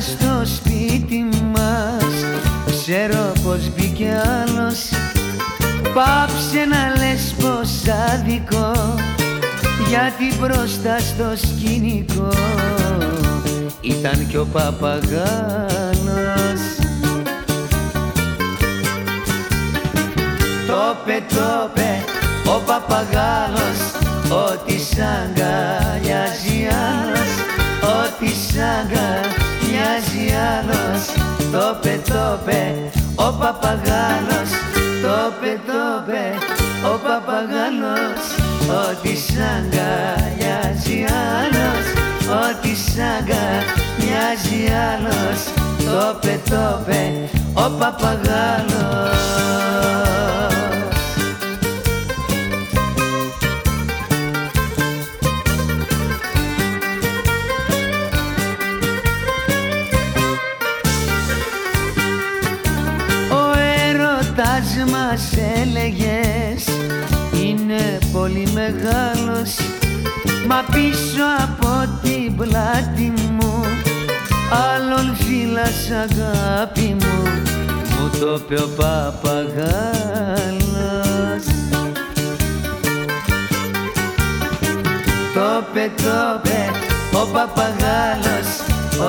στο σπίτι μας. Ξέρω πως μπήκε άλλος. Πάψε να λες πως άδικο. Γιατί μπροστά στο σκηνικό Ήταν κι ο παπαγάλος Το πε, το πε, ο παπαγάλος Ότι σ' αγκαλιάζει άλλος. Ότι σ' αγκαλιάζει άλλος Το πε, το πε, ο παπαγάλος Το πε, το πε, ο παπαγάλος Ότι σ' αγκαλιάζει άλλος. Ότι σ' αγκαλιάζει άλλος Το πε, το πε, ο παπαγάλος έρωτας μας έλεγες. Είναι πολύ μεγάλος. Μα πίσω από την πλάτη μου άλλον φύλας αγάπη μου. Μου το πει ο παπαγάλος Το πε, το πε, ο παπαγάλος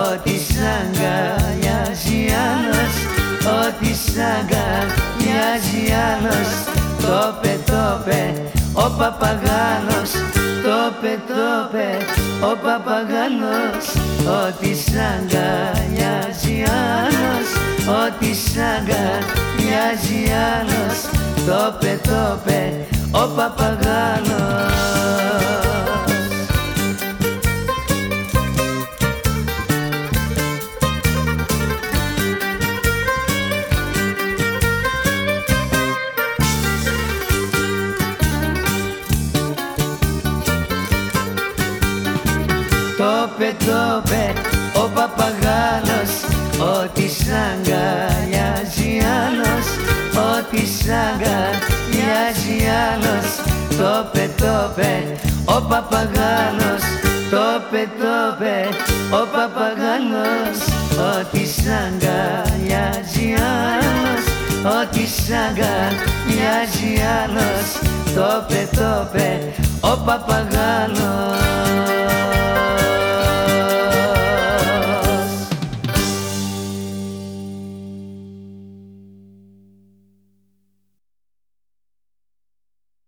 ότι σ' αγκαλιάζει άλλος. Ότι σ' αγκαλιάζει άλλος το πε, το πε, ο παπαγάλος. Το πε, το πε, ο παπαγάλος. Ότι σ' αγκαλιάζει άλλος. Ότι σ' αγκαλιάζει άλλος. Το πε, το πε, ο παπαγάλος Το πε, το πε, ο παπαγάλος Ότι σ' αγκαλιάζει άλλος Ότι σ' αγκαλιάζει άλλος. Το πε, το πε, ο παπαγάλος Το πε, το πε, ο παπαγάλος Ότι σ' αγκαλιάζει άλλος Ότι σ' αγκαλιάζει άλλος. Το πε, το πε, ο παπαγάλος